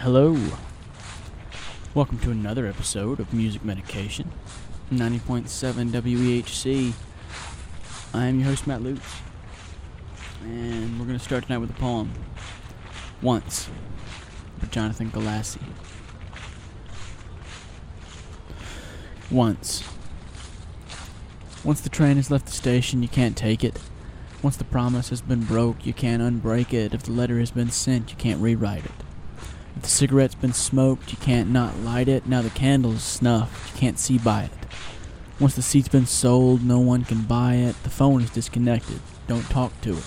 Hello. Welcome to another episode of Music Medication, 90.7 WEHC. I am your host, Matt Lutz. And we're going to start tonight with a poem. Once, by Jonathan Galassi. Once. Once the train has left the station, you can't take it. Once the promise has been broke, you can't unbreak it. If the letter has been sent, you can't rewrite it. The cigarette's been smoked, you can't not light it. Now the candle's snuffed, you can't see by it. Once the seat's been sold, no one can buy it. The phone is disconnected, don't talk to it.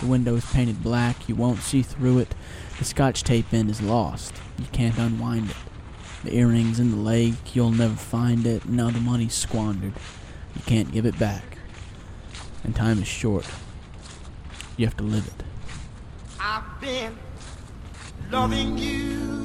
The window is painted black, you won't see through it. The scotch tape end is lost, you can't unwind it. The earrings in the lake, you'll never find it. Now the money's squandered, you can't give it back. And time is short, you have to live it. I've been loving you.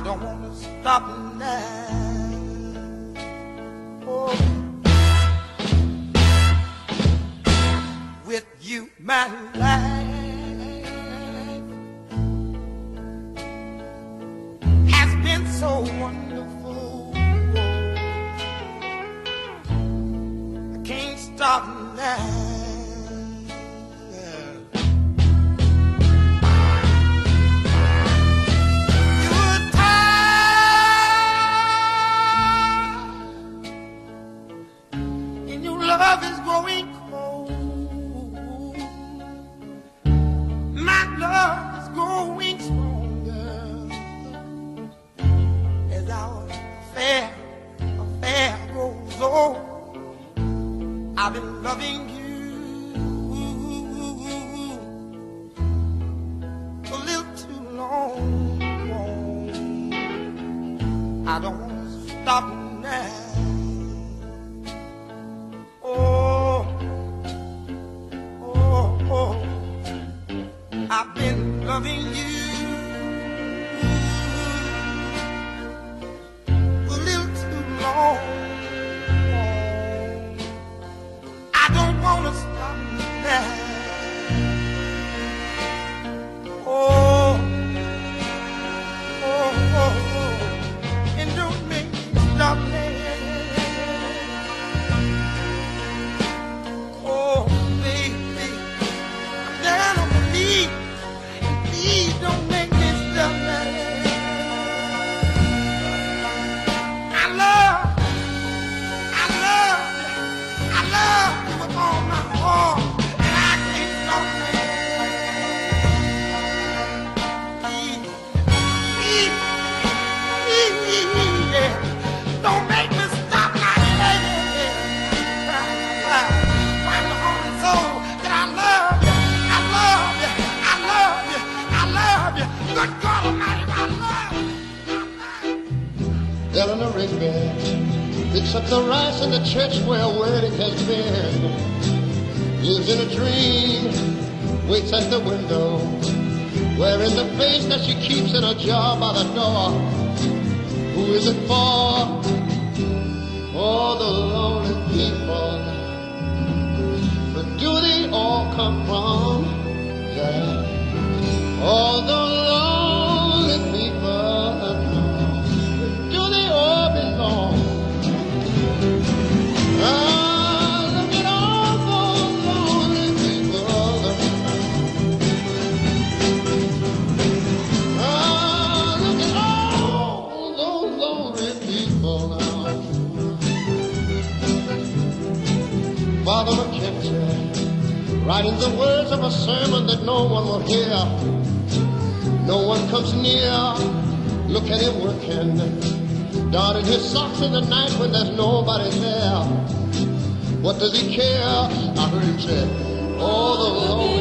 I don't want to stop now. Oh. with you, my keeps no one will hear. No one comes near. Look at him working, darting his socks in the night when there's nobody there. What does he care? I heard him say, Oh, the Lord.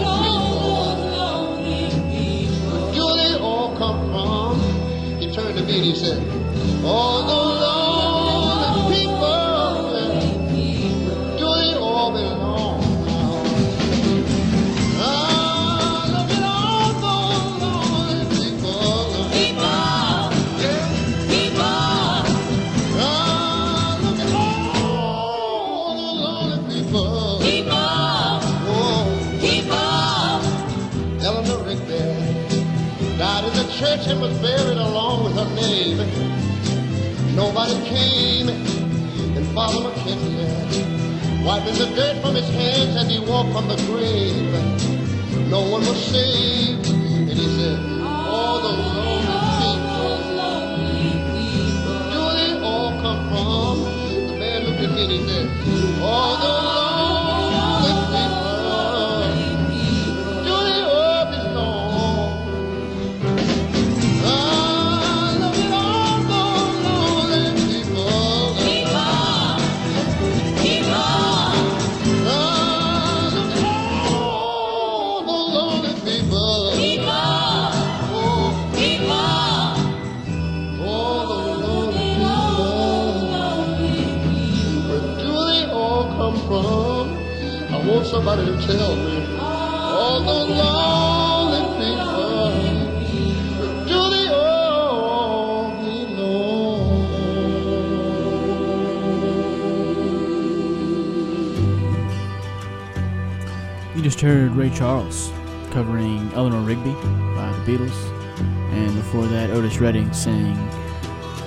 covering Eleanor Rigby by the Beatles. And before that, Otis Redding saying,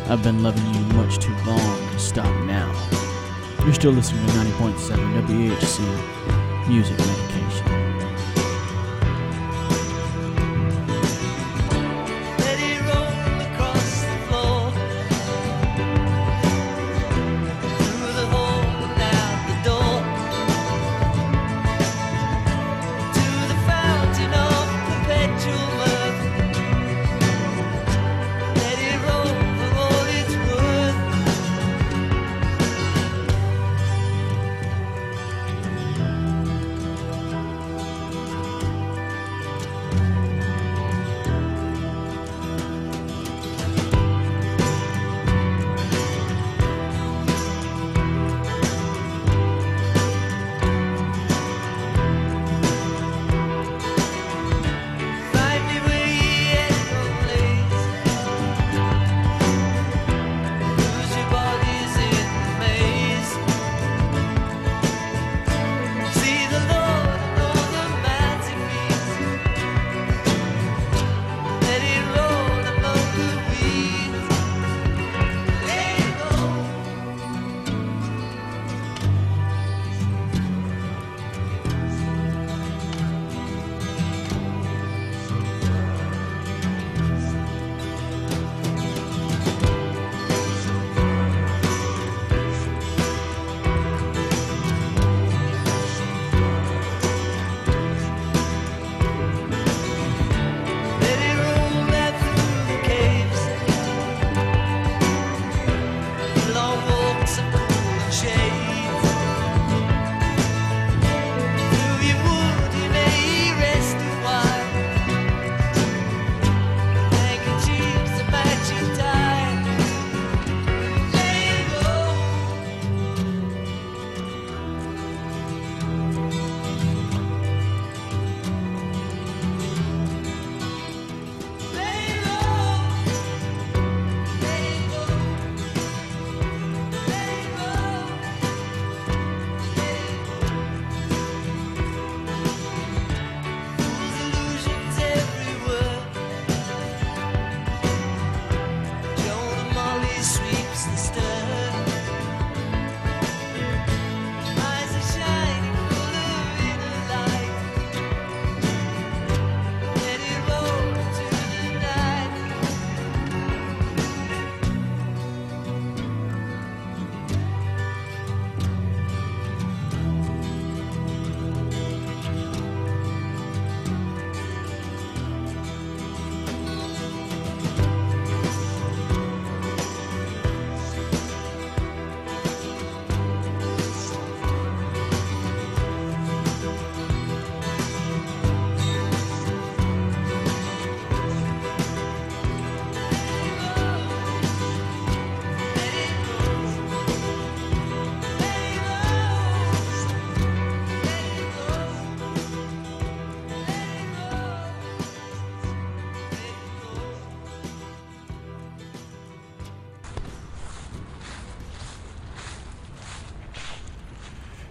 I've been loving you much too long, stop now. You're still listening to 90.7 WHC Music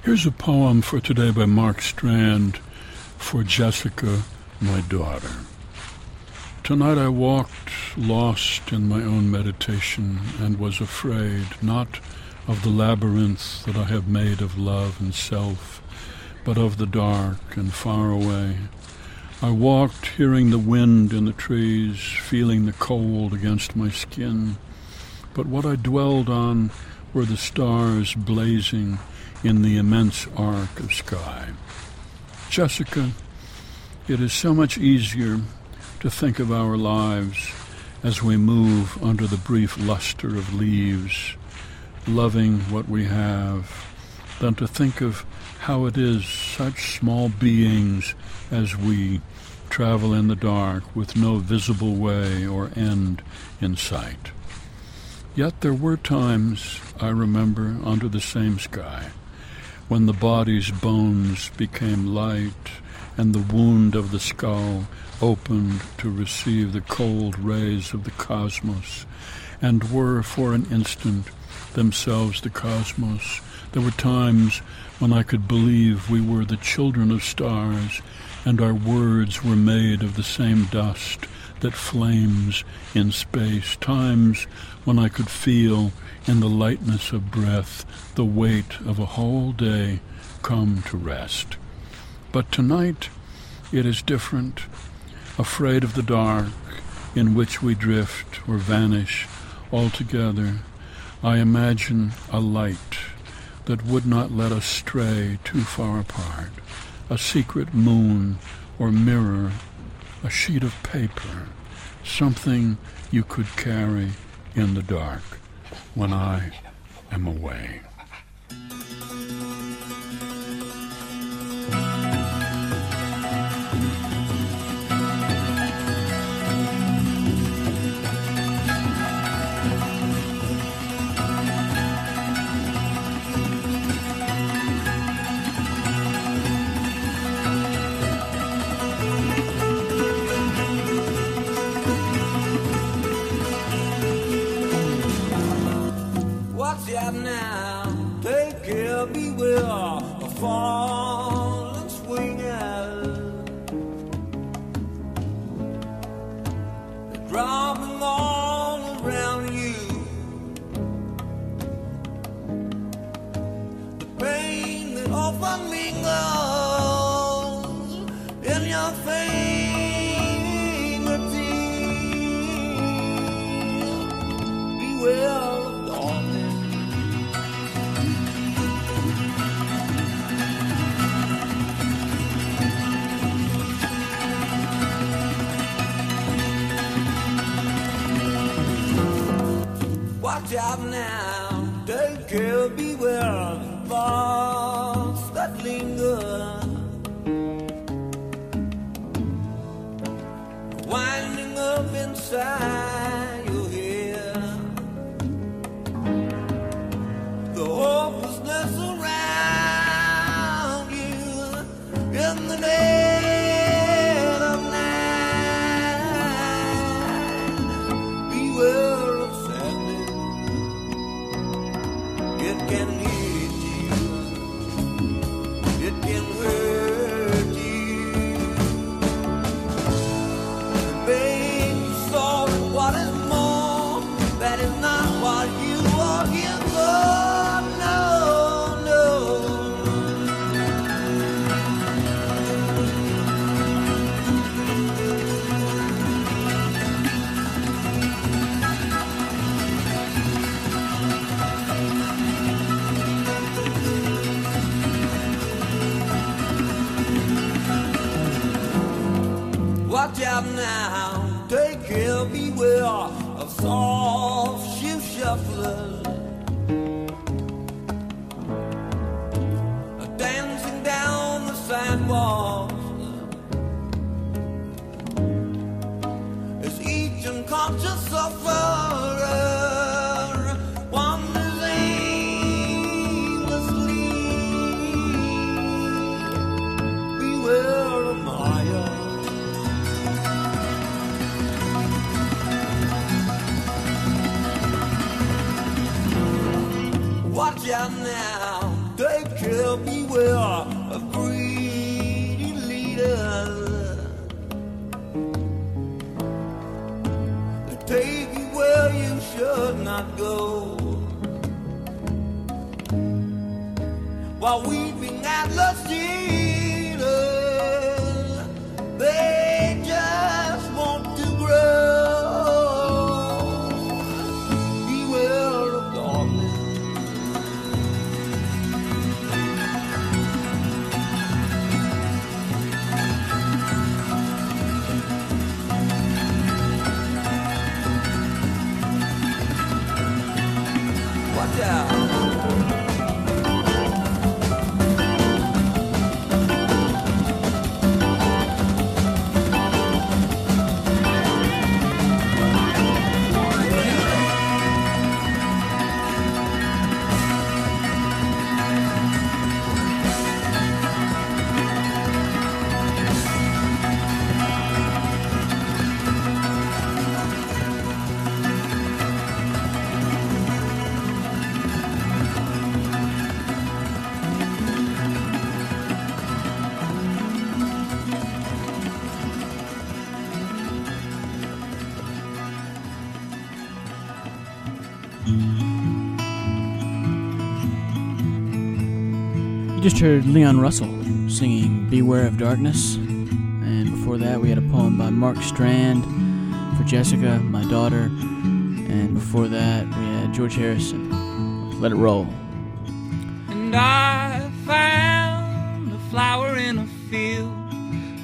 Here's a poem for today by Mark Strand for Jessica, my daughter. Tonight I walked lost in my own meditation and was afraid not of the labyrinth that I have made of love and self, but of the dark and far away. I walked hearing the wind in the trees, feeling the cold against my skin, but what I dwelled on were the stars blazing in the immense arc of sky. Jessica, it is so much easier to think of our lives as we move under the brief luster of leaves, loving what we have, than to think of how it is such small beings as we travel in the dark with no visible way or end in sight. Yet there were times, I remember, under the same sky, when the body's bones became light and the wound of the skull opened to receive the cold rays of the cosmos and were for an instant themselves the cosmos. There were times when I could believe we were the children of stars and our words were made of the same dust that flames in space, times when I could feel in the lightness of breath the weight of a whole day come to rest. But tonight it is different, afraid of the dark in which we drift or vanish altogether. I imagine a light that would not let us stray too far apart, a secret moon or mirror, a sheet of paper, something you could carry in the dark when I am away. Out now, take care, beware of thoughts that linger. Winding up inside care, take you where you should not go. While weeping at the sea. Heard Leon Russell singing Beware of Darkness. And before that, we had a poem by Mark Strand for Jessica, my daughter. And before that, we had George Harrison. Let it roll. And I found a flower in a field,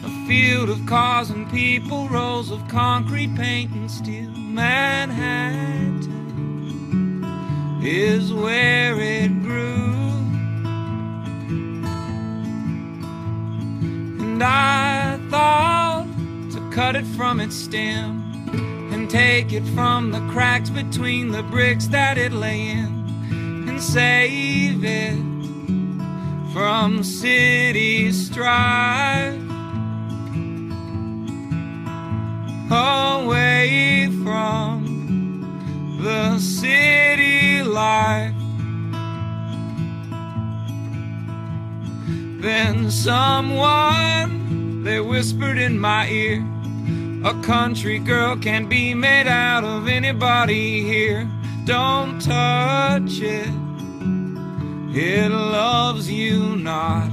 a field of cars and people, rows of concrete, paint, and steel. Manhattan is where it And I thought to cut it from its stem and take it from the cracks between the bricks that it lay in and save it from city strife. Away from the city life then someone they whispered in my ear a country girl can be made out of anybody here don't touch it it loves you not.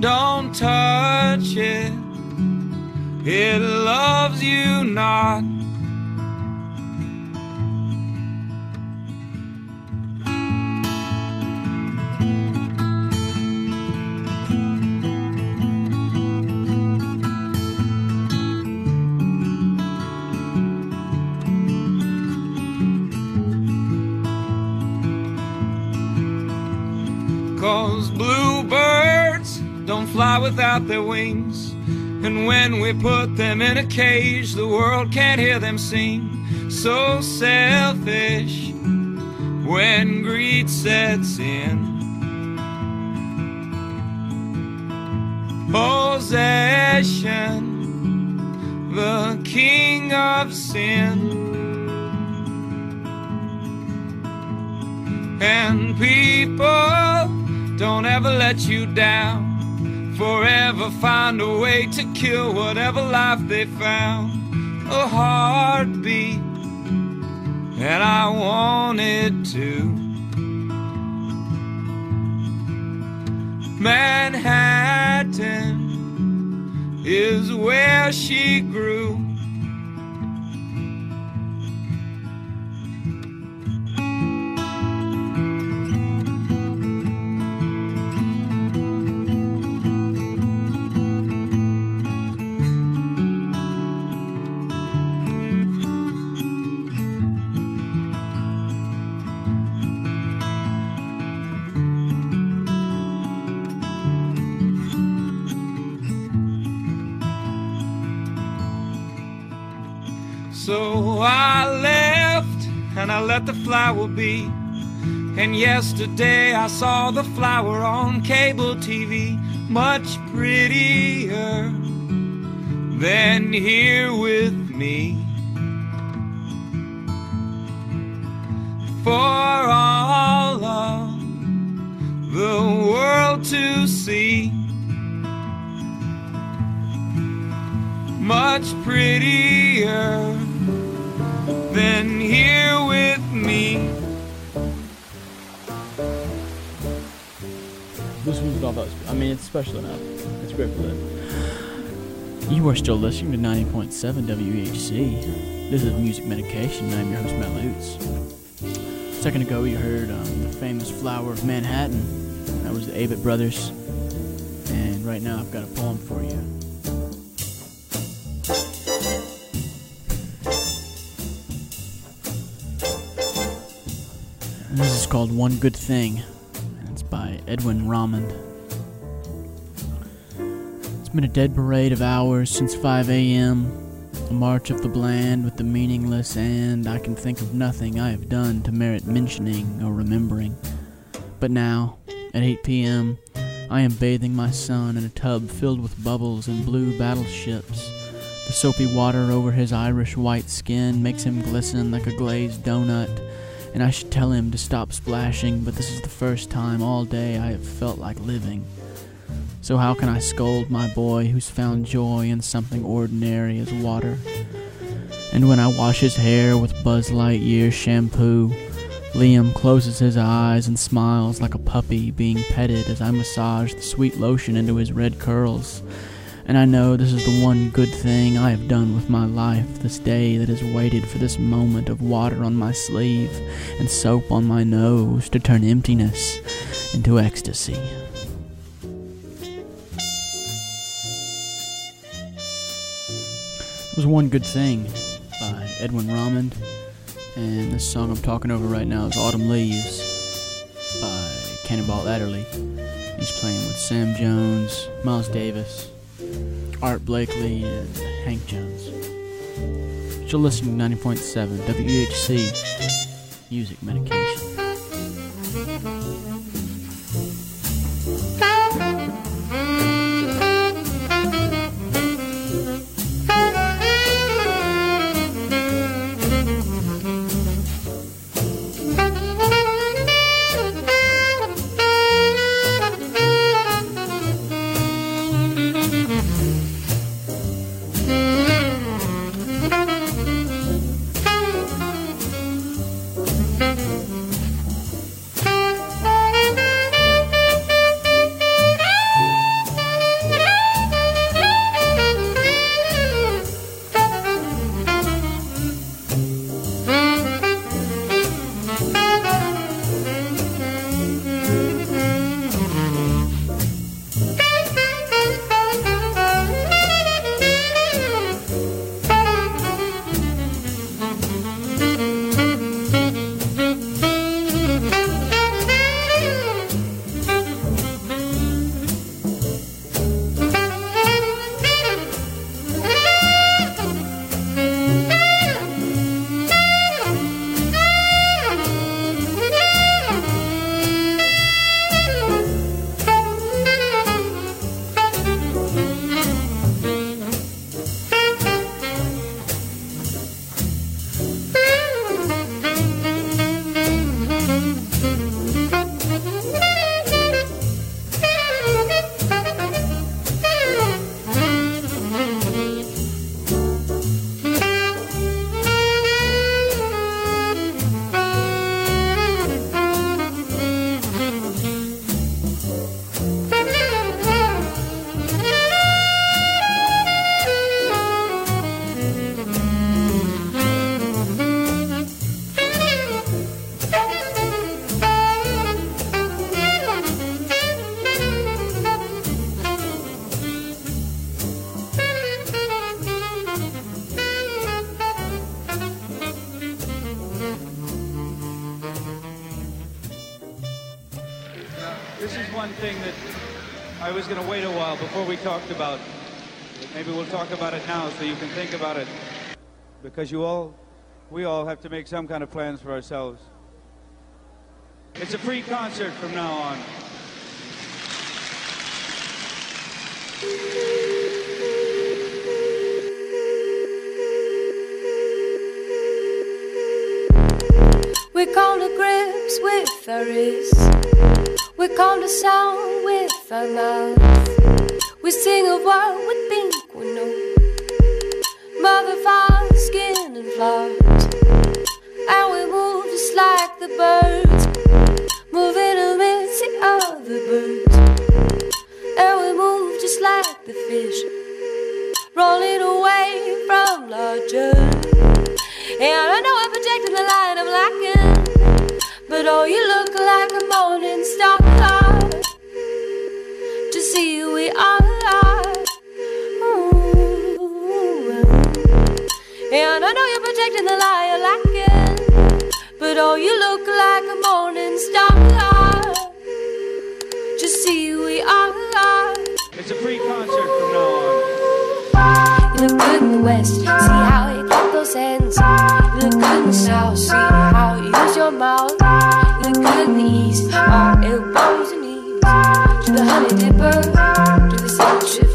Don't touch it, it loves you not. Without their wings. And when we put them in a cage, the world can't hear them sing. So selfish when greed sets in. Possession, the king of sin. And people don't ever let you down. Forever find a way to kill whatever life they found. A heartbeat, and I wanted to. Manhattan is where she grew. Let the flower be. And yesterday I saw the flower on cable TV, much prettier than here with me. For all of the world to see. much prettier than here with I mean, it's special enough. It's great for that. You are still listening to 90.7 WHC. This is Music Medication, I'm your host, Matt Lutz. A second ago, you heard um, the famous Flower of Manhattan. That was the Avett Brothers. And right now, I've got a poem for you. And this is called One Good Thing, and it's by Edwin Romond. Been a dead parade of hours since 5 a.m., a march of the bland with the meaningless, and I can think of nothing I have done to merit mentioning or remembering. But now, at 8 p.m., I am bathing my son in a tub filled with bubbles and blue battleships. The soapy water over his Irish white skin makes him glisten like a glazed donut and I should tell him to stop splashing, but this is the first time all day I have felt like living. So, how can I scold my boy who's found joy in something ordinary as water? And when I wash his hair with Buzz Lightyear shampoo, Liam closes his eyes and smiles like a puppy being petted as I massage the sweet lotion into his red curls. And I know this is the one good thing I have done with my life this day that has waited for this moment of water on my sleeve and soap on my nose to turn emptiness into ecstasy. Was one good thing by Edwin Romond, and this song I'm talking over right now is Autumn Leaves by Cannonball Adderley. He's playing with Sam Jones, Miles Davis, Art Blakely, and Hank Jones. You're listening to 90.7 WHC Music Medication. Talked about. Maybe we'll talk about it now so you can think about it. Because you all, we all have to make some kind of plans for ourselves. It's a free concert from now on. We come to grips with our wrist. We come to sound with our mouth. We sing of what we think we know. Modified skin and flowers. And we move just like the birds. Moving amidst the other birds. And we move just like the fish. Rolling away from larger. And I know I'm projecting the line I'm lacking. But oh, you look like a morning star. To see who we are. protecting the lie lacking. But oh, you look like a morning star. Just see we are. It's a free concert from now on. You look good in the West. See how you kept those ends. You look good in the South. See how you use your mouth. You look good in the East. All elbows and knees. To the honey dipper. To the sun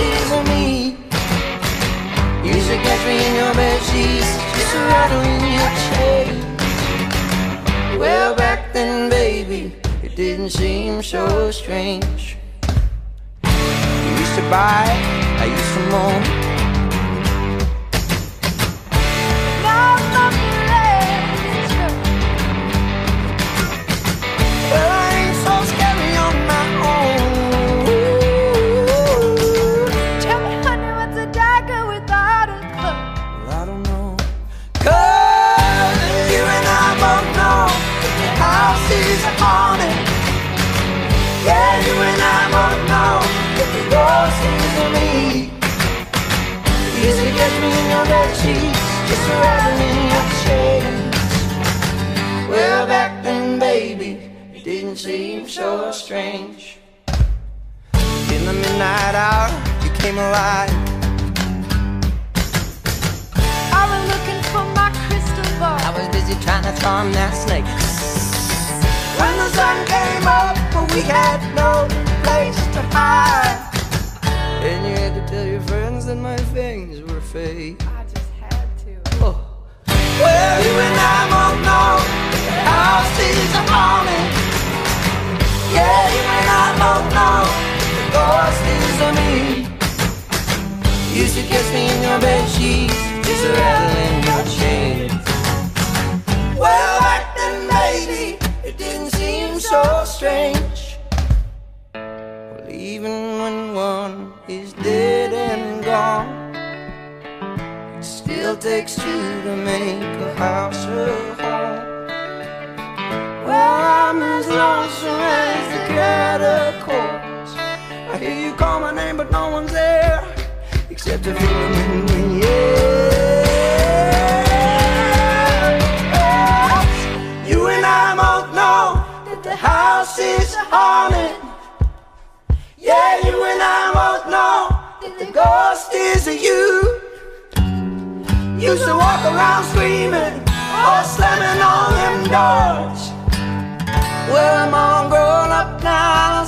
isn't me. You should catch me in your bed sheets Just a rattle in your chain. Well back then baby It didn't seem so strange. You used to buy I used to moan. Yeah, you and I both know Easy me in your bed sheets, just your Well, back then, baby, it didn't seem so strange. In the midnight hour, you came alive. I was looking for my crystal ball. I was busy trying to farm that snake when the sun came up, but we had no place to hide. And you had to tell your friends that my things were fake. I just had to. Oh. Well, you and I both know the house is haunted. Yeah, you and I both know the ghost is of me. You used to kiss me in your bed sheets, just rattling your chains. Well, back then, baby, it didn't seem so strange. Well, even when one is dead and gone, it still takes two to make a house a home. Well, I'm as lonesome as the catacombs. I hear you call my name, but no one's there except a feeling in the air. Haunted. Yeah, you and I both know that the ghost is you. Used to walk around screaming or slamming on them doors. Well, I'm all grown up now, I'm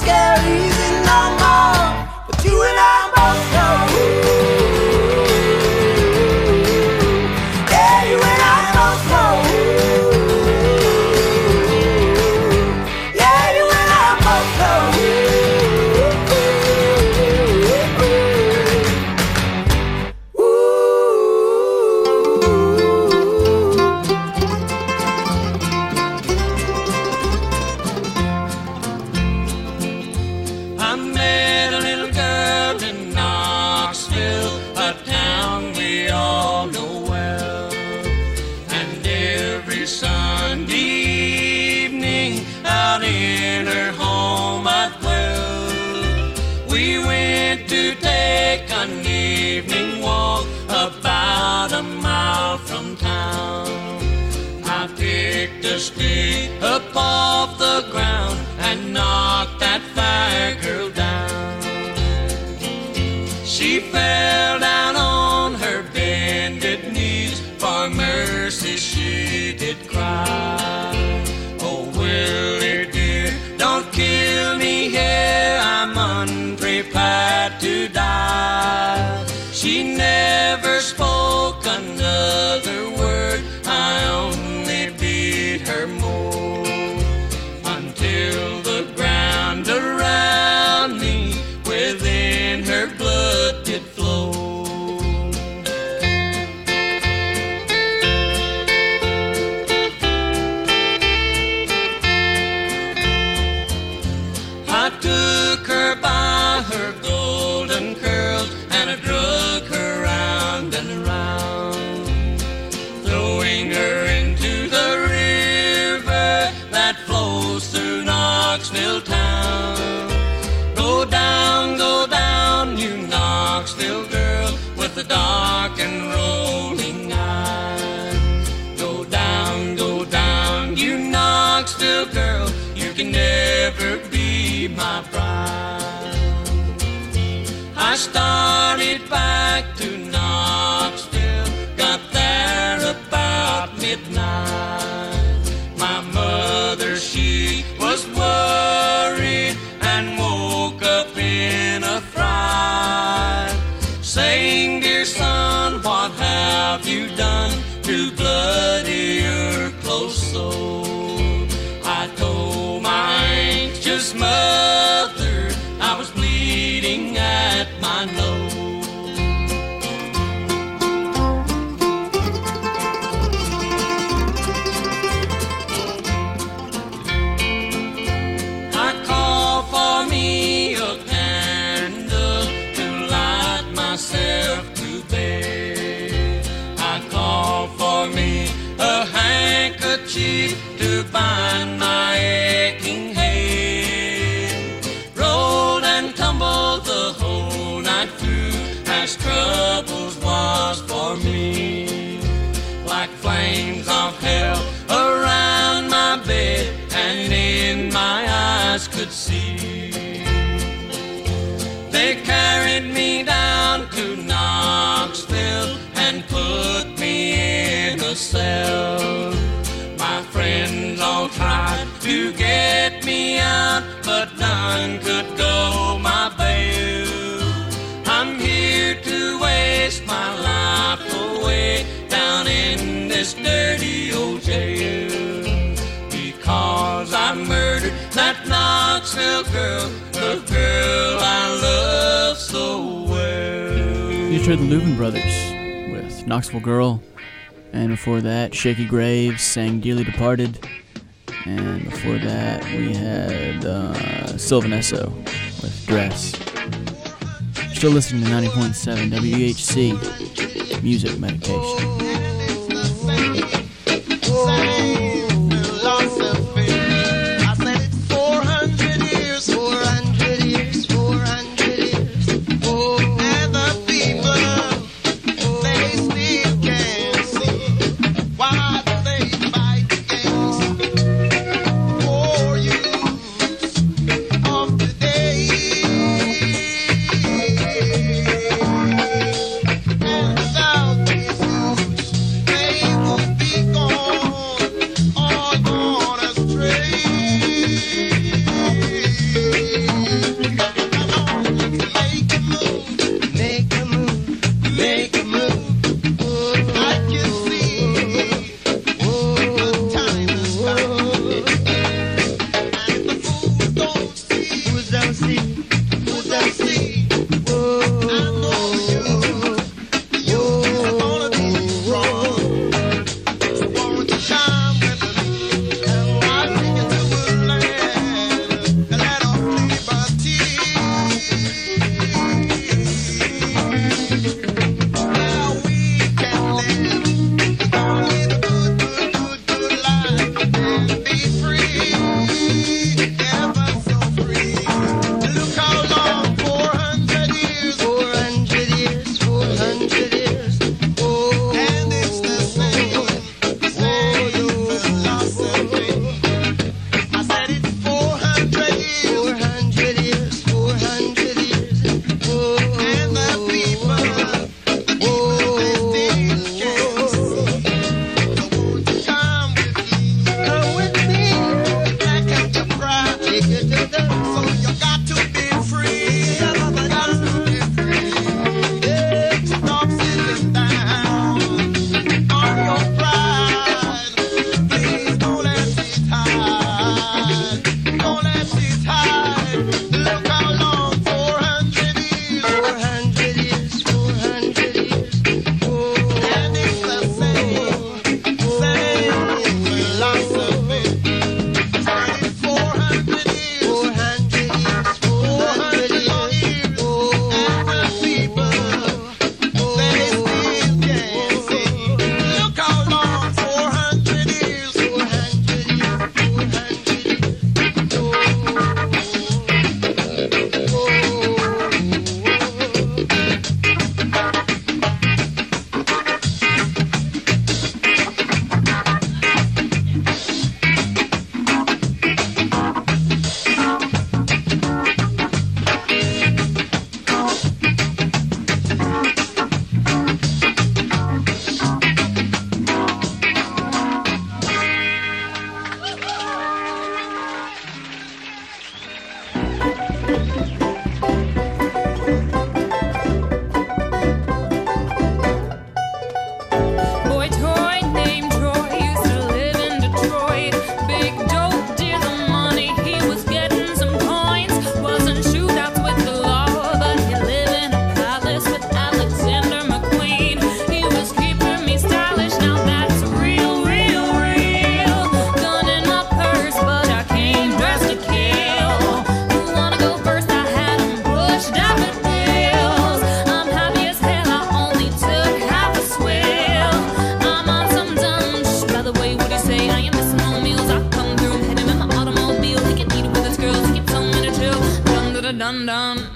up off the ground and knock that Shakey Graves sang Dearly Departed, and before that, we had uh, Sylvan Esso with Dress. Still listening to 90.7 WHC Music Medication. London.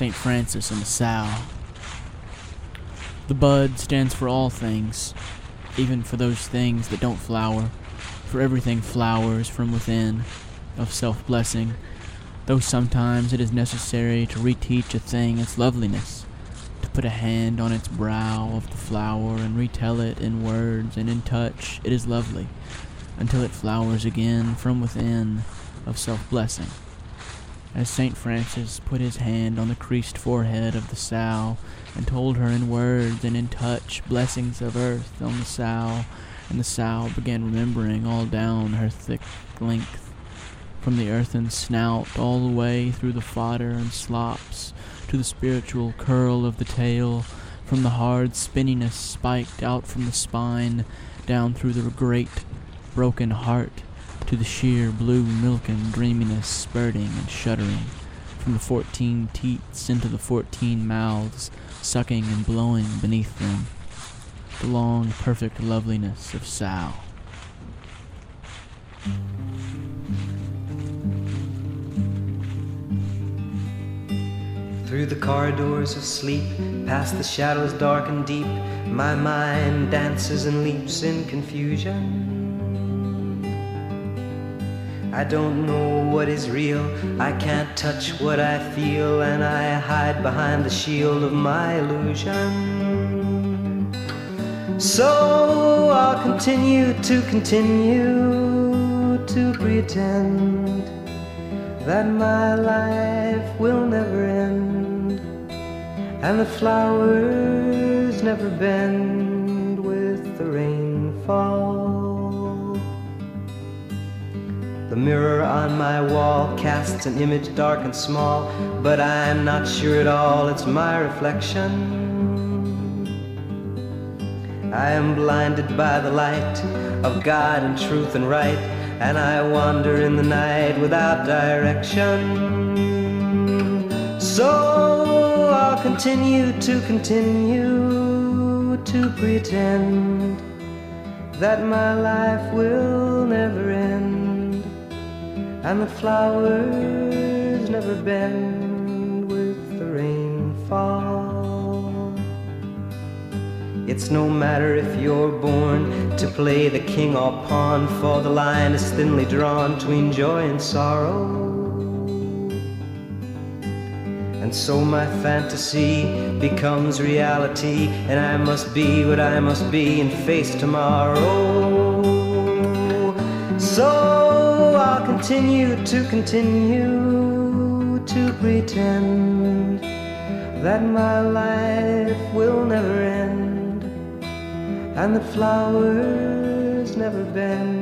St. Francis and the Sow. The bud stands for all things, even for those things that don't flower, for everything flowers from within, of self blessing, though sometimes it is necessary to reteach a thing its loveliness, to put a hand on its brow of the flower and retell it in words and in touch it is lovely until it flowers again from within of self-blessing. As St. Francis put his hand on the creased forehead of the sow and told her in words and in touch blessings of earth on the sow, and the sow began remembering all down her thick length, from the earthen snout all the way through the fodder and slops to the spiritual curl of the tail, from the hard spinniness spiked out from the spine down through the great broken heart to the sheer blue milken dreaminess spurting and shuddering from the fourteen teats into the fourteen mouths sucking and blowing beneath them the long perfect loveliness of sow Through the corridors of sleep, past the shadows dark and deep, my mind dances and leaps in confusion. I don't know what is real, I can't touch what I feel, and I hide behind the shield of my illusion. So I'll continue to continue to pretend that my life will never end, and the flowers never bend with the rainfall. The mirror on my wall casts an image dark and small, but I'm not sure at all it's my reflection. I am blinded by the light of God and truth and right, and I wander in the night without direction. So I'll continue to continue to pretend that my life will never end, and the flowers never bend with the rainfall. It's no matter if you're born to play the king or pawn, for the line is thinly drawn between joy and sorrow. And so my fantasy becomes reality, and I must be what I must be and face tomorrow. So continue to continue to pretend that my life will never end and the flowers never bend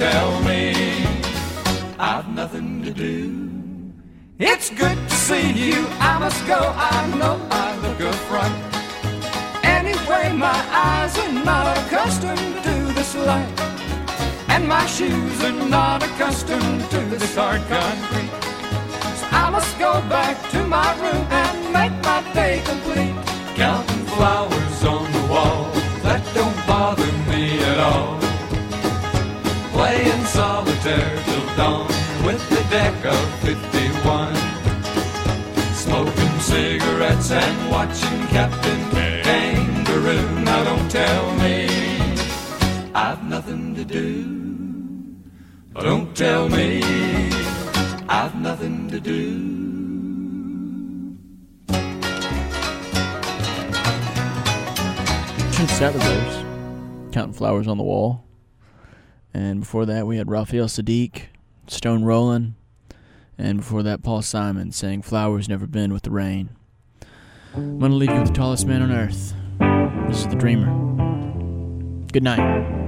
tell me I've nothing to do. It's good to see you. I must go. I know I look a front. Anyway, my eyes are not accustomed to this light, and my shoes are not accustomed to this hard concrete. So I must go back to my room and make my day complete. Counting flowers on the wall that don't bother me at all playing solitaire till dawn with the deck of 51. Smoking cigarettes and watching Captain Kangaroo. Now don't tell me I've nothing to do. Don't tell me I've nothing to do. Saturdays, counting flowers on the wall. And before that, we had Raphael Saadiq, Stone Rollin', and before that, Paul Simon saying, Flowers Never Bend with the Rain. I'm going to leave you with the tallest man on earth. This is The Dreamer. Good night.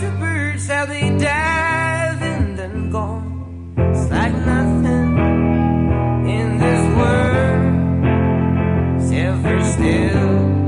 the birds, how they dive and then. It's like nothing in this world ever still.